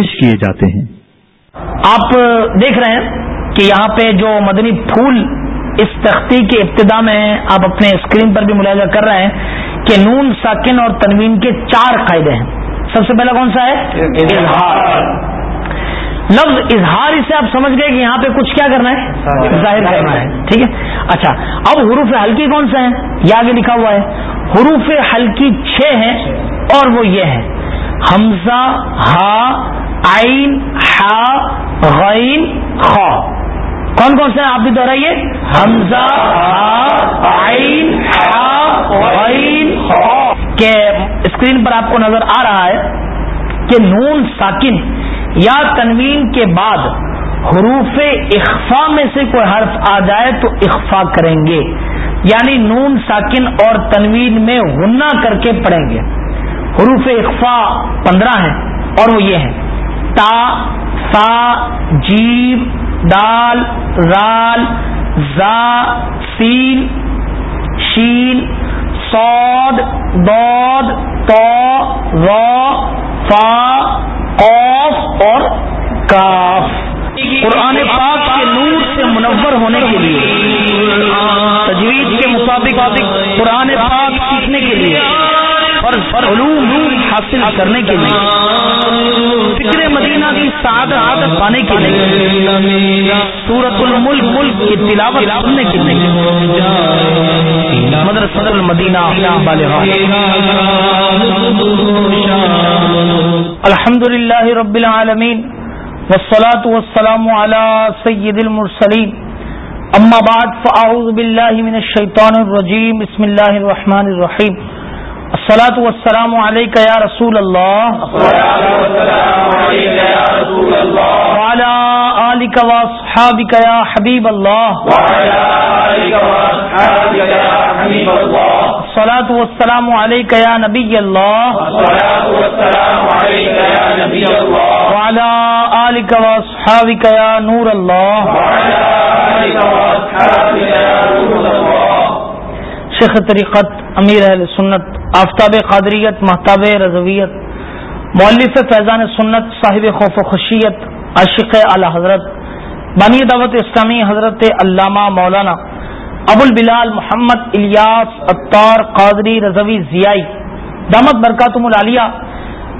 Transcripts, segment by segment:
پیش کیے جاتے ہیں۔ آپ دیکھ رہے ہیں کہ یہاں پہ جو مدنی پھول اس تختی کے ابتدا میں آپ اپنے اسکرین پر بھی ملاحظہ کر رہے ہیں کہ نون ساکن اور تنوین کے چار قاعدے ہیں۔ سب سے پہلا کون سا ہے؟ اظہار۔ لفظ اظہار اسے آپ سمجھ گئے کہ یہاں پہ کچھ کیا کرنا ہے؟ ظاہر کرنا ہے۔ ٹھیک ہے؟ اچھا اب حروف ہلکی کون سا ہے یہ آگے لکھا ہوا ہے۔ حروف ہلکی چھ ہیں اور وہ یہ ہے حمزہ ہا آئین ہا غین، خا۔ کون کون سے آپ بھی دوہرائیے حمزہ آئین غین کہ اسکرین پر آپ کو نظر آ رہا ہے کہ نون ساکن یا تنوین کے بعد حروف اخفا میں سے کوئی حرف آ جائے تو اخفا کریں گے۔ یعنی نون ساکن اور تنوین میں غنہ کر کے پڑھیں گے۔ حروف اخفا پندرہ ہیں اور وہ یہ ہیں۔ تا سا جیب دال، رال، زا، سین، شین، سود، دود، تو فا، قوف اور کاف۔ قرآن پاک کے نور سے منور ہونے کے لیے تجویز کے مطابق قرآن پاک سیکھنے کے لیے۔ اور علوم حاصل کرنے کے لیے، فکر مدینہ کی سعادت عادت پانے کے لیے سورت الملک ملک کی تلاوت سننے کے لیے مدرسہ المدینہ الحمد للہ رب العالمین، والصلاة والسلام على سید المرسلین۔ اما بعد، فاعوذ باللہ من الشیطان الرجیم، بسم اللہ الرحمن الرحیم۔ السلاۃ والسلام علیک یا رسول اللہ وعلى آلك واصحابك يا حبيب الله. الصلاة والسلام عليك يا نبي الله. وعلى آلك واصحابك يا نور الله. شیخ طریقت، امیر اہل سنت، آفتاب قادریت، محتاب رضویت مولف فیضان سنت، صاحب خوف و خشیت عاشق اعلی حضرت، بانی دعوت اسلامی حضرت علامہ مولانا ابو البلال محمد الیاس اطار قادری رضوی ضیائی، دامت برکاتم العالیہ،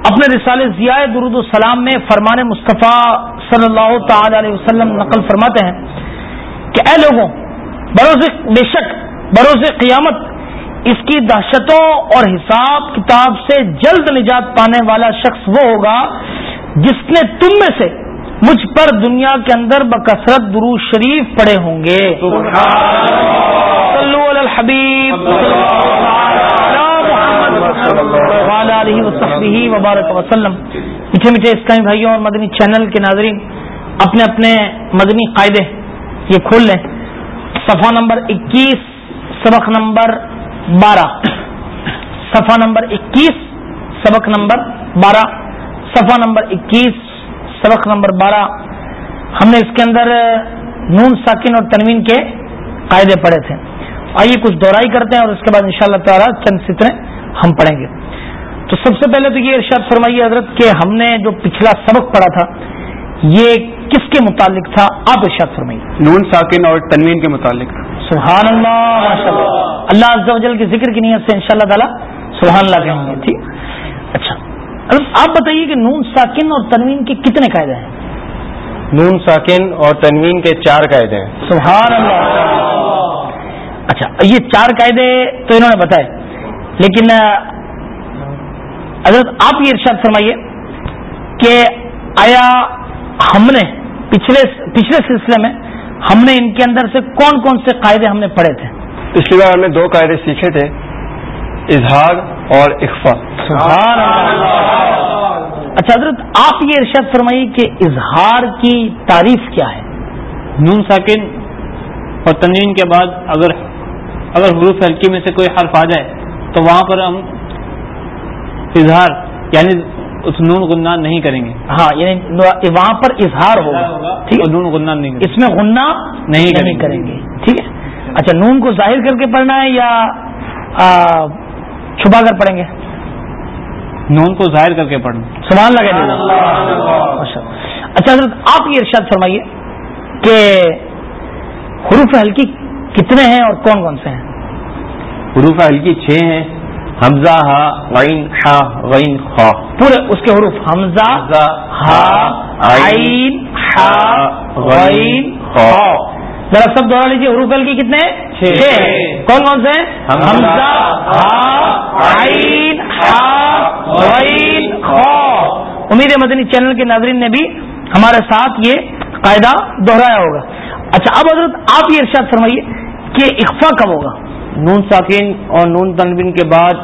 اپنے رسال ضیاء درود السلام میں فرمان مصطفیٰ صلی اللہ تعالی علیہ وسلم نقل فرماتے ہیں کہ اے لوگوں، بروز بے شک بروز قیامت اس کی دہشتوں اور حساب کتاب سے جلد نجات پانے والا شخص وہ ہوگا جس نے تم میں سے مجھ پر دنیا کے اندر بکثرت درو شریف پڑے ہوں گے۔ الحبیب۔ وبارک وسلم۔ میٹھے میٹھے اسلامی بھائیوں اور مدنی چینل کے ناظرین، اپنے اپنے مدنی قاعدے یہ کھول لیں۔ صفحہ نمبر اکیس۔ سبق نمبر بارہ۔ صفحہ نمبر اکیس، سبق نمبر بارہ۔ صفحہ نمبر اکیس، سبق نمبر بارہ۔ ہم نے اس کے اندر نون ساکن اور تنوین کے قاعدے پڑھے تھے۔ آئیے کچھ دوہرائی کرتے ہیں اور اس کے بعد انشاءاللہ شاء تعالیٰ چند سترے ہم پڑھیں گے۔ تو سب سے پہلے تو یہ ارشاد فرمائیے حضرت کہ ہم نے جو پچھلا سبق پڑھا تھا، یہ کس کے متعلق تھا؟ آپ ارشاد فرمائیے۔ نون ساکن اور تنوین کے متعلق۔ سبحان اللہ اللہ عز و جل کی ذکر کی نیت سے ان شاء اللہ تعالیٰ سبحان اللہ کہیں گے ٹھیک؟ اچھا۔ آپ بتائیے کہ نون ساکن اور تنوین کے کتنے قاعدے ہیں؟ نون ساکن اور تنوین کے چار قاعدے ہیں۔ سبحان اللہ۔ اچھا یہ چار قاعدے تو انہوں نے بتائے۔ لیکن اگر آپ یہ ارشاد فرمائیے کہ آیا ہم نے پچھلے پچھلے سلسلے میں ہم نے ان کے اندر سے کون کون سے قاعدے ہم نے پڑھے تھے؟ پچھلی بار ہم نے دو قاعدے سیکھے تھے اظہار اور اخفا اچھا حضرت آپ یہ ارشاد فرمائیے کہ اظہار کی تعریف کیا ہے؟ نون ساکن اور تنوین کے بعد اگر اگر حروف ہلکی میں سے کوئی حرف آ جائے تو وہاں پر ہم اظہار یعنی اس نون گنان نہیں کریں گے۔ ہاں یعنی وہاں پر اظہار ہوگا۔ ٹھیک ہے؟ نون گنان نہیں اس میں غنہ نہیں کریں گے۔ ٹھیک ہے؟ اچھا نون کو ظاہر کر کے پڑھنا ہے یا چھپا کر پڑھیں گے؟ نون کو ظاہر کر کے پڑھنا۔ سبحان لگے اچھا حضرت آپ یہ ارشاد فرمائیے کہ حروف حلقی کتنے ہیں اور کون کون سے ہیں؟ حروف ہلکی چھ ہیں۔ حمزہ ہا غین ہا غین خا۔ پورے اس کے حروف حمزہ ہا عین ہا غین خا۔ ذرا سب دوہرا لیجیے حروف حلقی کتنے؟ ہیں چھ۔ کون کون سے؟ ہیں حمزہ، ہا عین ہا غین خا۔ امید مدنی چینل کے ناظرین نے بھی ہمارے ساتھ یہ قاعدہ دہرایا ہوگا۔ اچھا اب حضرت آپ یہ ارشاد فرمائیے کہ اخفا کب ہوگا؟ نون ساکن اور نون تنوین کے بعد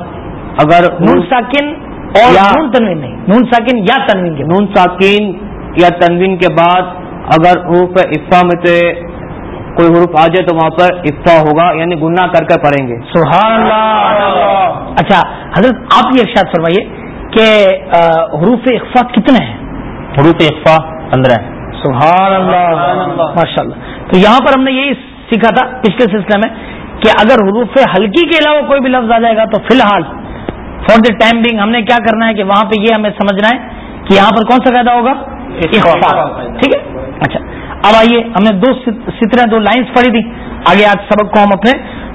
اگر نون ساکن اور نون تنوین نہیں نون ساکن یا تنوین کے نون ساکین یا تنوین کے بعد اگر حروف افا میں سے کوئی حروف آ جائے تو وہاں پر افا ہوگا یعنی گناہ کر کر پڑھیں گے۔ سبحان اللہ۔ اچھا حضرت آپ یہ ارشاد فرمائیے کہ حروف اخفا کتنے ہیں؟ حروف افا پندرہ سبحان اللہ۔ ماشاء اللہ۔ تو یہاں پر ہم نے یہی سیکھا تھا پچھلے سلسلے میں کہ اگر حروف ہلکی کے علاوہ کوئی بھی لفظ آ جائے گا تو فی الحال فار دا ٹائم بینگ ہم نے کیا کرنا ہے کہ وہاں پہ یہ ہمیں سمجھنا ہے کہ یہاں پر کون سا قاعدہ ہوگا؟ ٹھیک ہے؟ اچھا اب آئیے ہم نے دو سترہ دو لائنز پڑھی تھی۔ آگے آج سبق کو ہم اپنے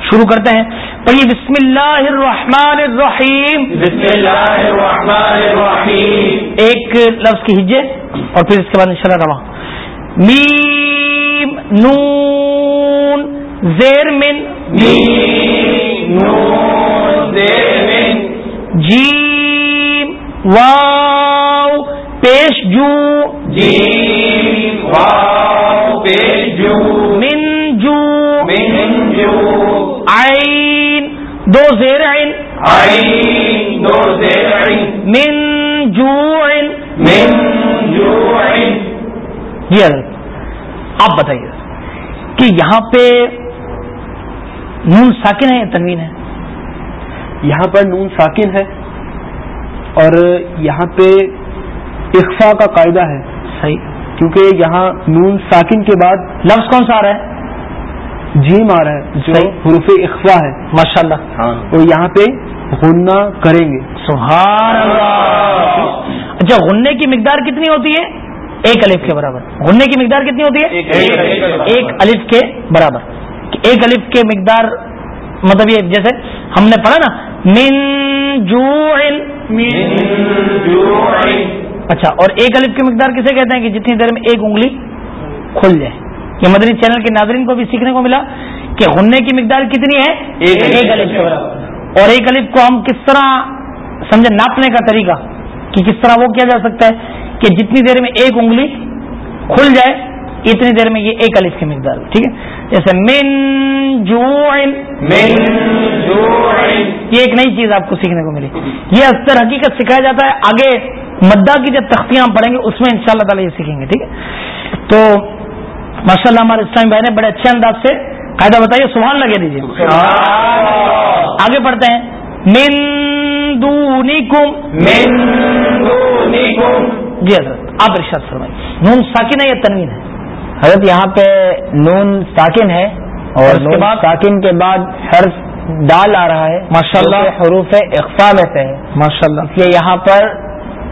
شروع کرتے ہیں۔ پڑھیے بسم اللہ الرحمن الرحیم۔ بسم اللہ الرحمن الرحیم۔ ایک لفظ کی ہجے اور پھر اس کے بعد انشاءاللہ رواں۔ میم نون زیر من۔ جیم واو پیش جو من جو عین دو زیر عین من جو جی حضرت آپ بتائیے کہ یہاں پہ نون ساکن ہے یا تنوین ہے۔ یہاں پر نون ساکن ہے اور یہاں پہ اخفا کا قاعدہ ہے۔ صحیح۔ کیونکہ یہاں نون ساکن کے بعد لفظ کون سا آ رہا ہے؟ جیم آ رہا ہے جو۔ حروف اخفا ہے۔ ماشاء اللہ اور یہاں پہ غنہ کریں گے۔ سبحان اللہ۔ اچھا غننے کی مقدار کتنی ہوتی ہے؟ ایک الف کے برابر۔ غننے کی مقدار کتنی ہوتی ہے؟ ایک الف کے برابر۔ ایک الف کے مقدار مطلب یہ جیسے ہم نے پڑھا نا من جو اچھا اور ایک الف کی مقدار کسے کہتے ہیں کہ جتنی دیر میں ایک انگلی کھل جائے؟ یہ مدنی چینل کے ناظرین کو بھی سیکھنے کو ملا کہ غننے کی مقدار کتنی ہے؟ ایک الف. کے برابر۔ اور ایک الف کو ہم کس طرح سمجھے ناپنے کا طریقہ کہ کس طرح وہ کیا جا سکتا ہے کہ جتنی دیر میں ایک انگلی کھل جائے اتنی دیر میں یہ ایک الف کی مقدار ٹھیک ہے؟ جیسے من جو یہ ایک نئی چیز آپ کو سیکھنے کو ملی۔ یہ اکثر حقیقت سکھایا جاتا ہے آگے مدہ کی جب تختیاں ہم پڑھیں گے اس میں ان شاء اللہ تعالیٰ یہ سیکھیں گے ٹھیک ہے؟ تو ماشاء اللہ ہمارے اسلام بھائی نے بڑے اچھے انداز سے قاعدہ بتائیے سبحان لگے دیجیے آگے پڑھتے ہیں من دونکم۔ جی حضرت آپ ارشاد فرمائیے نون ساکن ہے یا تنوین ہے؟ حضرت یہاں پہ نون ساکن ہے اور اس کے بعد؟ ساکن کے بعد حرف دال آ رہا ہے ماشاء اللہ۔ حروف اقفا میں سے ہے۔ ماشاء اللہ اس لیے یہاں پر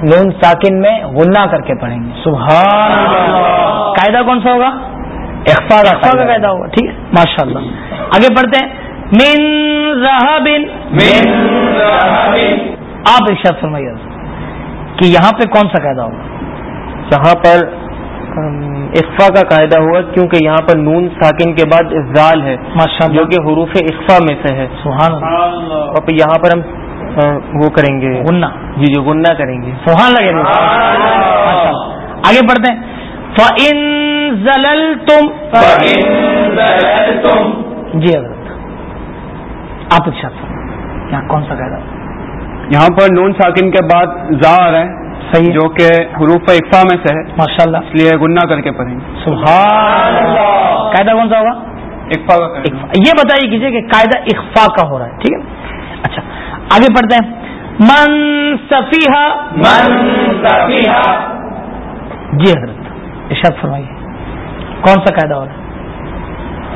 نون ساکن میں غنہ کر کے پڑھیں گے۔ سبحان اللہ. قاعدہ کون سا ہوگا؟ اقفا کا قاعدہ۔ ہوگا ٹھیک ہے؟ ماشاء اللہ آگے پڑھتے ہیں۔ من رہبن آپ ارشاد فرمائیے کہ یہاں پہ کون سا قاعدہ ہوگا؟ یہاں پر اخفا کا قاعدہ ہوا کیونکہ یہاں پر نون ساکن کے بعد افضال ہے جو کہ حروف اخفا میں سے ہے۔ سبحان اللہ۔ اور پھر یہاں پر ہم وہ کریں گے۔ غنہ۔ جی جی غنہ کریں گے۔ سبحان لگے آگے پڑھتے ہیں۔ فَإِن زَلَلْتُمْ جی حضرت۔ آپ ارشاد فرمائیے یہاں کون سا قاعدہ؟ یہاں پر نون ساکن کے بعد زا آ رہا ہے۔ صحیح. جو کہ حروف اقفا میں سے ہے. ماشاء اللہ اس لیے گنہ کر کے پڑھیں گے. سبحان اللہ قاعدہ کون سا ہوگا؟ اقفا کا۔ یہ بتائیے کیجیے کہ قاعدہ اخفا کا ہو رہا ہے ٹھیک ہے؟ اچھا آگے پڑھتے ہیں. من صفیحہ جی حضرت ارشاد فرمائیے. کون سا قاعدہ ہو رہا ہے؟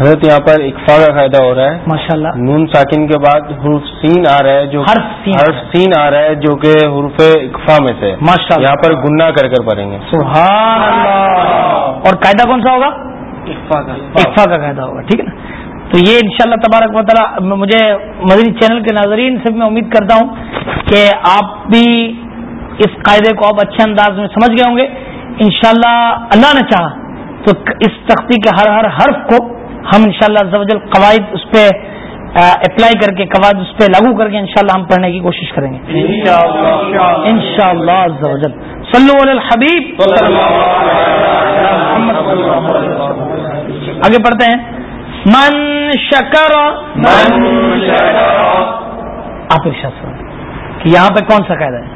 حضرت یہاں پر اقفا کا قاعدہ ہو رہا ہے۔ ماشاء اللہ نون ساکن کے بعد حروف سین آ رہا ہے جو حرف سین۔ حرف سین آ رہا ہے جو کہ حروف اقفا میں سے۔ ماشاء اللہ یہاں پر گننا کر کر پڑھیں گے۔ سبحان اللہ۔ اور قاعدہ کون سا ہوگا؟ اقفا کا۔ قاعدہ ہوگا ٹھیک ہے نا؟ تو یہ انشاءاللہ تبارک تعالیٰ مجھے مدنی چینل کے ناظرین سے میں امید کرتا ہوں کہ آپ بھی اس قاعدے کو اب اچھے انداز میں سمجھ گئے ہوں گے۔ انشاءاللہ اللہ نے چاہا تو اس تختی کے ہر ہر حرف کو ہم انشاءاللہ شاء اللہ قواعد اس پہ اپلائی کر کے قواعد اس پہ لاگو کر کے انشاءاللہ ہم پڑھنے کی کوشش کریں گے۔ ان شاء اللہ صلو علی الحبیب۔ آگے پڑھتے ہیں۔ من شکر آپ ارشاد کہ یہاں پہ کون سا قاعدہ ہے؟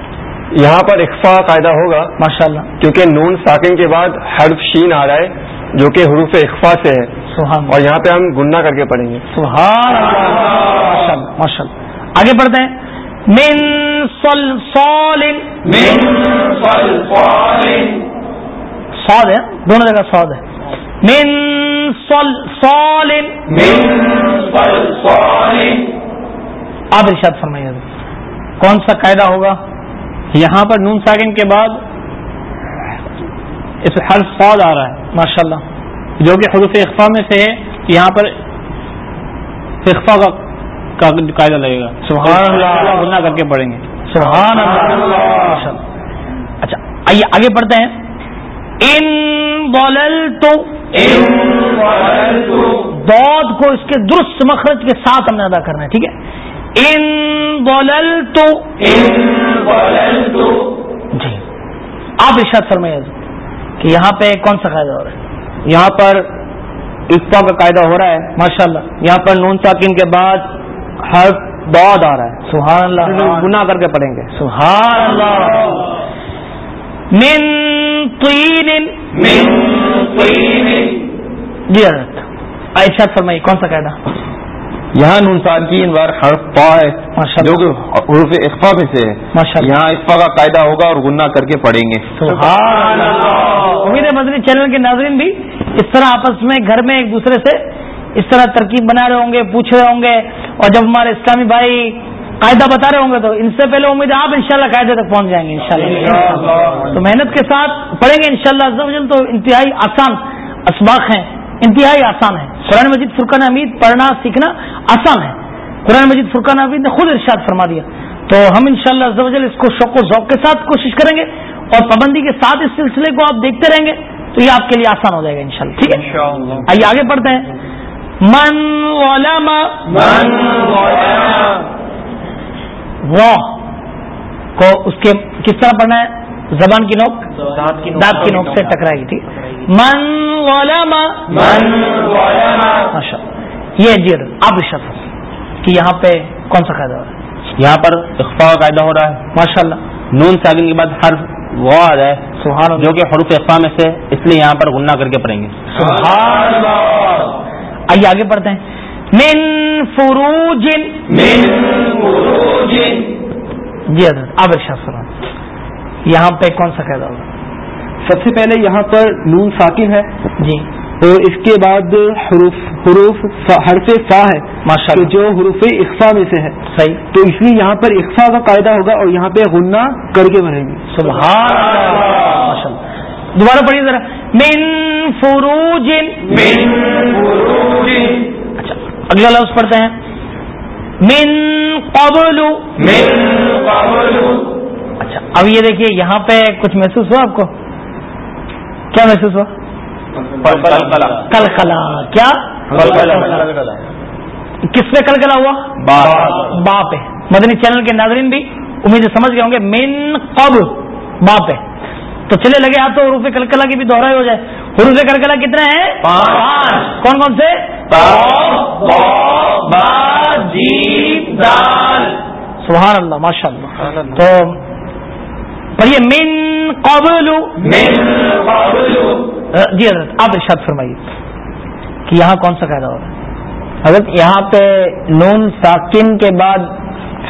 یہاں پر اقفا قاعدہ ہوگا۔ ماشاء اللہ کیونکہ نون ساکن کے بعد حرف شین آ رہا ہے۔ جو کہ حروف اقفا سے ہے سبحان اور یہاں پہ ہم گننا کر کے پڑھیں گے۔ سبحان ماشاء اللہ۔ ماشاء اللہ آگے بڑھتے ہیں۔ من صل صال سعود ہے۔ دونوں جگہ سعود ہے۔ من صل صال آپ ارشاد فرمائیے۔ کون سا قاعدہ ہوگا؟ یہاں پر نون ساکن کے بعد اس حرف صاد آ رہا ہے ماشاء اللہ جو کہ حروف اخفا میں سے ہے یہاں پر اخفا کا قاعدہ لگے گا۔ سبحان اللہ گنا کر کے پڑھیں گے۔ سبحان اللہ اچھا آئیے آگے پڑھتے ہیں۔ ان بولل تو دود کو اس کے درست مخرج کے ساتھ ہم نے ادا کرنا ہے ٹھیک ہے؟ ان بولل تو جی۔ آپ ارشاد فرمائیے۔ کہ یہاں پہ کون سا قاعدہ ہو رہا ہے؟ یہاں پر اقفا کا قاعدہ ہو رہا ہے ماشاء اللہ یہاں پر نون ساکن کے بعد حرف بعد آ رہا ہے۔ سبحان اللہ۔ گنا کر کے پڑھیں گے۔ سبحان اللہ۔ من طین جی حضرت ارشاد فرمائیے کون سا قاعدہ؟ یہاں نون ساکین بار حرف پا ہے جو کہ حروف اقفا میں سے ہے۔ یہاں اقفا کا قاعدہ ہوگا اور گننا کر کے پڑھیں گے۔ سبحان اللہ۔ امید ہے مدنی چینل کے ناظرین بھی اس طرح آپس میں گھر میں ایک دوسرے سے اس طرح ترکیب بنا رہے ہوں گے پوچھ رہے ہوں گے اور جب ہمارے اسلامی بھائی قاعدہ بتا رہے ہوں گے تو ان سے پہلے امید ہے آپ انشاءاللہ قاعدے تک پہنچ جائیں گے انشاءاللہ۔ تو محنت کے ساتھ پڑھیں گے انشاءاللہ۔ شاء اللہ تو انتہائی آسان اسباق ہیں انتہائی آسان ہے قرآن مجید فرقان حمید پڑھنا سیکھنا آسان ہے۔ قرآن مجید فرقان حمید نے خود ارشاد فرما دیا۔ تو ہم انشاءاللہ شاء اللہ اس کو شوق و ذوق کے ساتھ کوشش کریں گے۔ اور پابندی کے ساتھ اس سلسلے کو آپ دیکھتے رہیں گے تو یہ آپ کے لیے آسان ہو جائے گا انشاءاللہ ٹھیک ہے؟ آئیے آگے پڑھتے ہیں۔ من علما واہ کو اس کے کس طرح پڑھنا ہے؟ زبان کی نوک؟ دانت کی نوک۔ سے ٹکرائے گی ٹھیک۔ من علما ماشاء اللہ یہ جی آپ ارشاد کہ یہاں پہ کون سا قاعدہ ہو رہا ہے؟ یہاں پر اخفا کا قاعدہ ہو رہا ہے۔ ماشاء اللہ نون ساکن کے بعد حرف۔ وہ آ ہے سبحان جو کہ حروف اخفا میں سے اس لیے یہاں پر گننا کر کے پڑھیں گے. سبحان اللہ. آئیے آگے پڑھتے ہیں. من فروج جی حضرت آپ ارشاد فرمائیں یہاں پہ کون سا قاعدہ ہوگا؟ سب سے پہلے یہاں پر نون ساکن ہے. جی. اور اس کے بعد حروف حروف حرف فا ہے ماشاء تو اللہ جو حروف اقفا میں سے ہے۔ صحیح۔ تو اس لیے یہاں پر اقفا کا قاعدہ ہوگا اور یہاں پہ غنہ کر کے بھریں گے۔ سبحان اللہ۔ دوبارہ پڑھیے ذرا۔ من فروج اچھا اگلا لفظ پڑھتے ہیں۔ من قبل۔ اچھا اب یہ دیکھیے یہاں پہ کچھ محسوس ہوا آپ کو؟ کیا محسوس ہوا؟ کل کلا کیا؟ کس پہ کل کلا ہوا با پہ. مدنی چینل کے ناظرین بھی امید سمجھ گئے ہوں گے مین قب با پہ. تو چلے لگے آپ تو حروف کلکلا کی بھی دوہرائی ہو جائے. حروف کلکلا کتنے ہیں پانچ. کون کون سے؟ سبحان اللہ ماشاء اللہ تو پڑھیے من قبل. جی حضرت آپ ارشاد فرمائیے کہ یہاں کون سا قاعدہ ہو رہا ہے؟ حضرت یہاں پہ نون ساکن کے بعد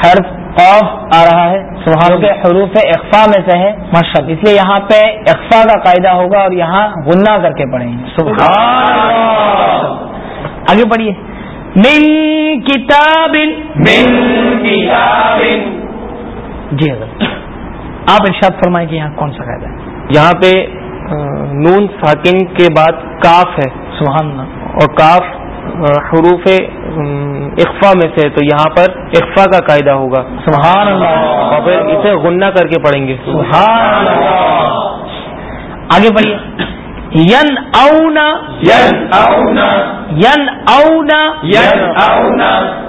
حرف قوف آ رہا ہے۔ سبحان کے حروف اقفا میں سے ہے ماشاء اس لیے یہاں پہ اقفا کا قاعدہ ہوگا اور یہاں غنہ کر کے پڑھیں گے۔ سبحان اللہ۔ آگے پڑھیے۔ من کتاب۔ جی حضرت۔ آپ ارشاد فرمائیں کہ یہاں کون سا قاعدہ ہے؟ یہاں پہ نون ساکن کے بعد کاف ہے۔ سبحان اللہ۔ اور کاف حروف اخفا میں سے ہے تو یہاں پر اخفا کا قاعدہ ہوگا۔ سبحان اللہ۔ اور پھر اسے غنہ کر کے پڑھیں گے۔ سبحان اللہ۔ آگے بڑھیے ین اونا ین اونا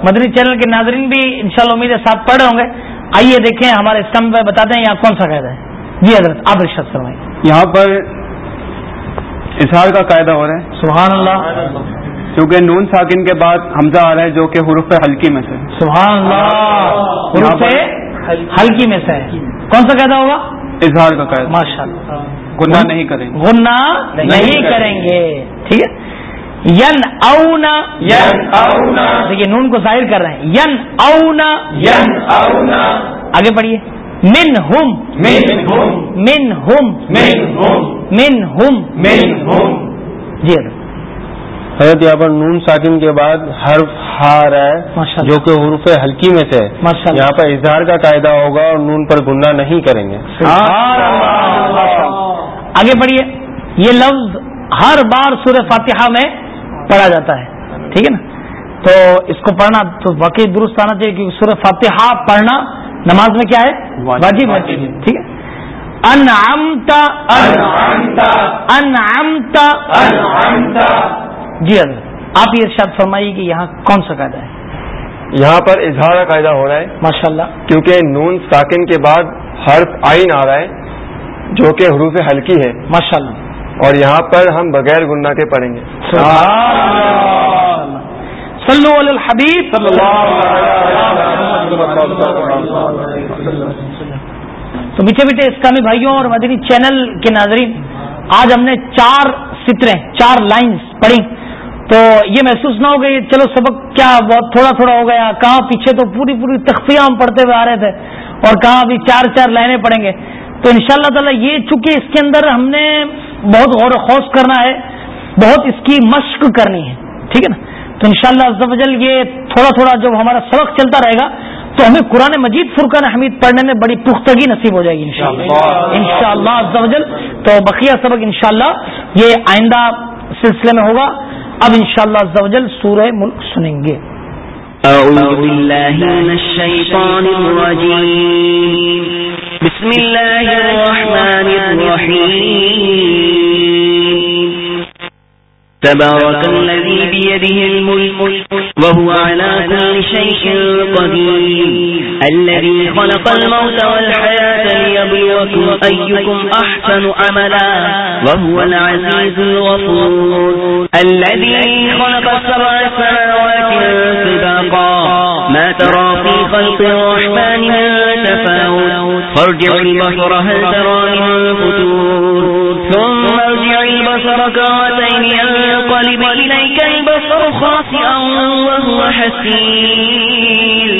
مدنی چینل کے ناظرین بھی انشاءاللہ امید ہے ساتھ پڑھ رہے ہوں گے۔ آئیے دیکھیں ہمارے اسٹمپ پہ بتاتے ہیں یہاں کون سا قاعدہ ہے۔ جی حضرت آپ ارشاد فرمائیں یہاں پر اظہار کا قاعدہ ہو رہا ہے۔ سبحان اللہ کیونکہ نون ساکن کے بعد حمزہ آ رہا ہے جو کہ حروف ہلکی میں سے۔ سبحان اللہ حروف ہلکی میں سے۔ ہے کون سا قاعدہ ہوگا؟ اظہار کا قاعدہ۔ ماشاء اللہ گناہ نہیں کریں گے۔ غنہ نہیں کریں گے۔ ٹھیک ہے۔ ین اونا دیکھیے نون کو ظاہر کر رہے ہیں۔ ین اونا آگے پڑھیے۔ من ہم من ہم من ہم جی حضرت. یہاں پر نون ساکن کے بعد حرف ہا رہا ماشاء ہے جو کہ حروف ہلکی میں سے یہاں پر اظہار کا قاعدہ ہوگا اور نون پر گناہ نہیں کریں گے۔ آگے بڑھیے یہ لفظ ہر بار سورہ فاتحہ میں پڑھا جاتا ہے۔ ٹھیک ہے نا؟ تو اس کو پڑھنا تو واقعی درست آنا چاہیے کیونکہ سورہ فاتحہ پڑھنا نماز میں کیا ہے؟ واجب ہے ٹھیک ہے۔ انعمتا انعمتا جی حضرت آپ یہ ارشاد فرمائیے کہ یہاں کون سا قاعدہ ہے؟ یہاں پر اظہار کا قاعدہ ہو رہا ہے۔ ماشاء اللہ کیونکہ نون ساکن کے بعد حرف آئین آ رہا ہے جو کہ حروف ہلکی ہے۔ ماشاء اللہ اور یہاں پر ہم بغیر گناہ کے پڑھیں گے۔ صلو علی الحبیب۔ تو میٹھے میٹھے اسلامی بھائیوں اور مدنی چینل کے ناظرین، آج ہم نے چار ستریں چار لائنز پڑھی تو یہ محسوس نہ ہو گئی چلو سبق کیا بہت تھوڑا تھوڑا ہو گیا، کہاں پیچھے تو پوری پوری تختیاں ہم پڑھتے ہوئے آ رہے تھے اور کہاں ابھی چار چار لائنیں پڑھیں گے۔ تو ان شاء اللہ تعالیٰ یہ چونکہ اس کے اندر ہم نے بہت غور و خوص کرنا ہے، بہت اس کی مشق کرنی ہے، ٹھیک ہے نا؟ تو ان شاء اللہ یہ تھوڑا تھوڑا جب ہمارا سبق چلتا رہے گا تو ہمیں قرآن مجید فرقان حمید پڑھنے میں بڑی پختگی نصیب ہو جائے گی انشاءاللہ. انشاءاللہ. ان تو بقیہ سبق انشاءاللہ یہ آئندہ سلسلے میں ہوگا. اب انشاءاللہ شاء اللہ سورہ ملک سنیں گے. أعوذ بالله من الشيطان الرجيم بسم الله الرحمن الرحيم تبارك الذي بيده الملك، وهو على كل شيء قدير. الذي خلق الموت والحياة ليبلوكم أيكم أحسن عملا، وهو العزيز الغفور. الذي خلق سبع سماوات طباقا ما ترى في خلق الرحمن من تفاوت. فارجع البصر هل ترى من فتور. البصر كرتين ينقلب إليك البصر خاسئا وهو حسير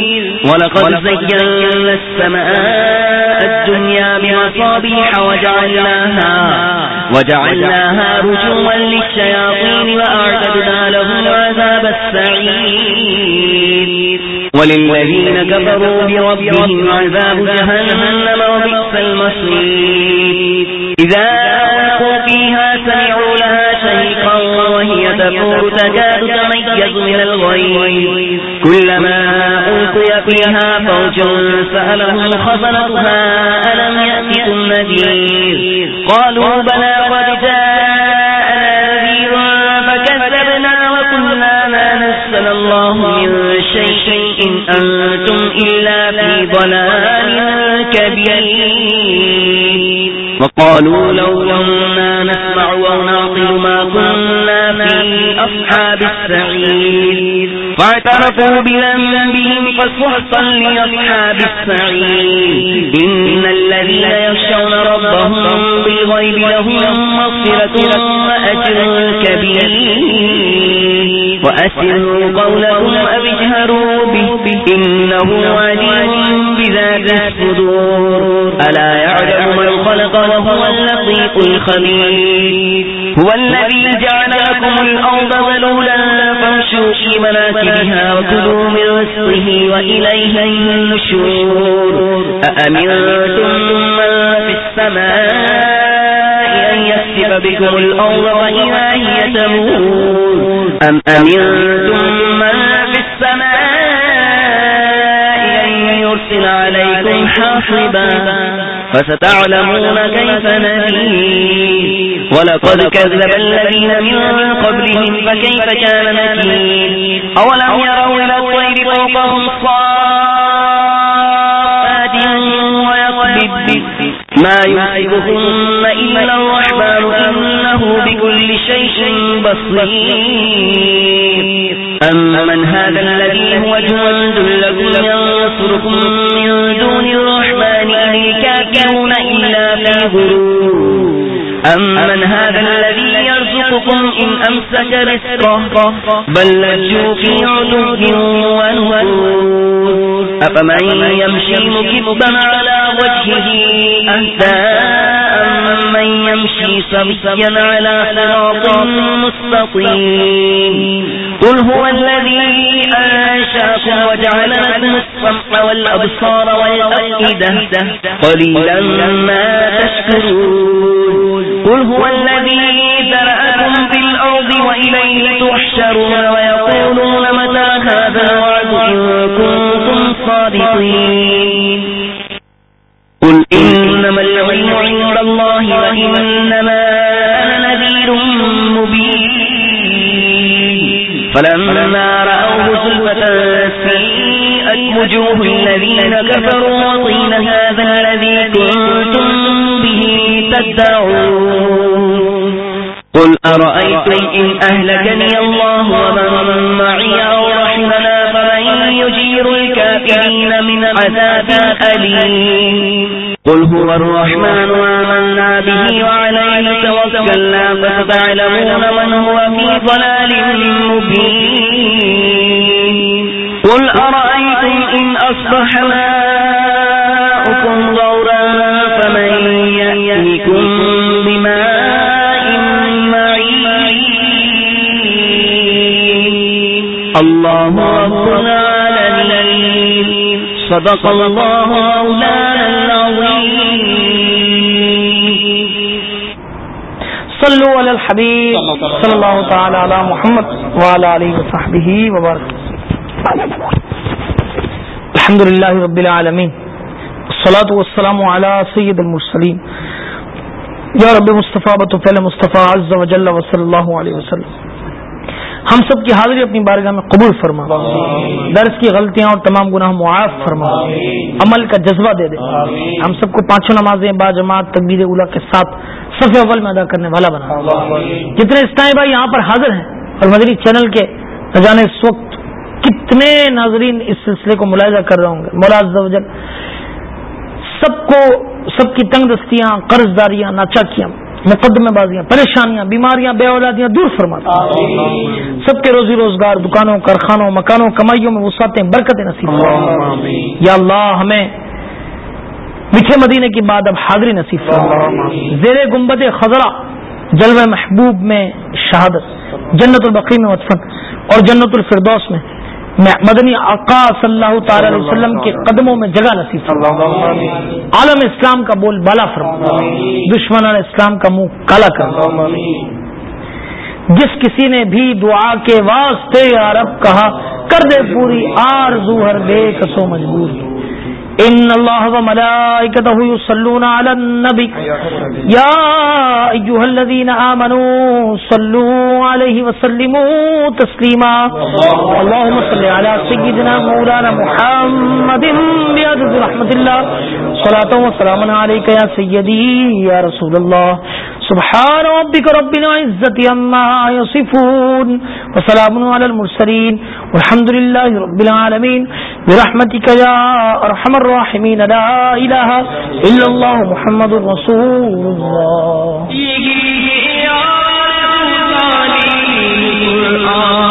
ولقد زينا السماء الدنيا بمصابيح وجعلناها وجعلناها رجوما للشياطين وأعتدنا لهم عذاب السعير. وللذين كفروا بربهم عذاب جهنم وبئس المصير. إذا وهي تفور تكاد تميز من الغيظ. كلما ألقي فيها فوج سألهم خزنتها ألم يأتكم نذير؟ قالوا بلى قد جاءنا نذير فكذبنا وقلنا ما نزل الله من شيء إن أنتم إلا في ضلال كبير. وقالوا لو كنا نسمع أو نعقل ما كنا في أصحاب السعير. فاعترفوا بذنبهم فسحقا لأصحاب السعير. إن الذين يخشون ربهم بالغيب لهم مغفرة وأجر كبير. وأسروا قولكم أو اجهروا به. إنه عليم بذات الصدور. ألا يعلم من خلق وهو اللطيف الخبير. هو الذي جعل لكم الأرض ذلولا فامشوا في مناكبها وكلوا من رزقه وإليه النشور أأمنتم من في السماء أن يسف بكم الأرض وإذا هي تمور أم أمنتم حاصبا فستعلمون كيف نذير. ولقد كذب الذين من قبلهم فكيف كان نكير أولم يروا إلى الطير فوقهم صافات ويقبض ما يمسكهن إلا الرحمن إنه بكل شيء بصير. أمن هذا الذي هو جند لكم ينصركم من دون الرحمن إن إلا في غرور. أمن هذا الذي يرزقكم إن أمسك رزقه؟ بل لجوا في عدو ونفور أفمن يمشي مكبا على وجهه؟ أهدى أمن يمشي سبيا على صراط مستقيم؟ قل هو الذي أنشاكم وجعل لكم السمع والأبصار والأفئدة قليلا ما تشكرون. قل هو الذي ذرأكم في الأرض وإليه تحشرون ويقولون متى هذا الوعد إن كنتم صادقين. قل إنما العلم عند الله وإنما أنا نذير مبين. فلما رأوه زلفة سيئت وجوه الذين كفروا وقيل هذا الذي كنتم به تدعون. قل أرأيتم إن أهلكني الله ومن معي أو رحمنا فمن يجير الكافرين من عذاب أليم. قل هو الرحمن آمنا به وعليه توكلنا فستعلمون من هو في ضلال مبين. العالمين صدق الله مولانا العظيم. صلو علی الحبیب صلی اللہ تعالی علی محمد وعلی علیہ وصحبہ وبارک الحمد للہ رب العالمین الصلاة والسلام علی سید المرسلین یا رب مصطفیٰ بطفیل مصطفیٰ عز و جل و صلی اللہ علیہ وسلم. ہم سب کی حاضری اپنی بارگاہ میں قبول فرما۔ درس کی غلطیاں اور تمام گناہ معاف فرما۔ عمل کا جذبہ دے دے۔ ہم سب کو پانچوں نمازیں با جماعت تقبیر اولا کے ساتھ صف اول میں ادا کرنے والا بنا۔ جتنے اسٹائیں بھائی یہاں پر حاضر ہیں اور مدری چینل کے نہ جانے اس وقت کتنے ناظرین اس سلسلے کو ملاحظہ کر رہے ہوں گے۔ جل سب کو سب کی تنگ دستیاں قرض داریاں ناچاکیاں مقدمے بازیاں پریشانیاں بیماریاں بے اولادیاں دور فرماتا سب کے روزی روزگار دکانوں کارخانوں مکانوں کمائیوں میں وسعتیں برکتیں نصیب یا اللہ ہمیں میٹھے مدینے کی بعد اب حاضری نصیب فرما۔ زیر گنبد خزرہ جلوہ محبوب میں شہادت جنت البقی میں مدفن اور جنت الفردوس میں مدنی آقا صلی اللہ تعالی علیہ وسلم کے قدموں میں جگہ نصیب فرما۔ عالم اسلام کا بول بالا فرما۔ دشمن اسلام کا منہ کالا کر۔ جس کسی نے بھی دعا کے واسطے عرب کہا، کر دے پوری آرزو ہر بے کسو مجبور۔ ان اللہ وملائکتہ یصلون علی النبی یا ایھا الذین آمنوا صلوا علیہ وسلموا تسلیما اللهم صل علی سیدنا مولانا محمد بعدد رحمت اللہ صلاة و سلام علیک یا سیدی یا رسول اللہ سبحان ربك رب العزة عما يصفون وسلام على المرسلين والحمد لله رب العالمين برحمتك يا أرحم الراحمين لا إله إلا الله محمد رسول الله. قرآن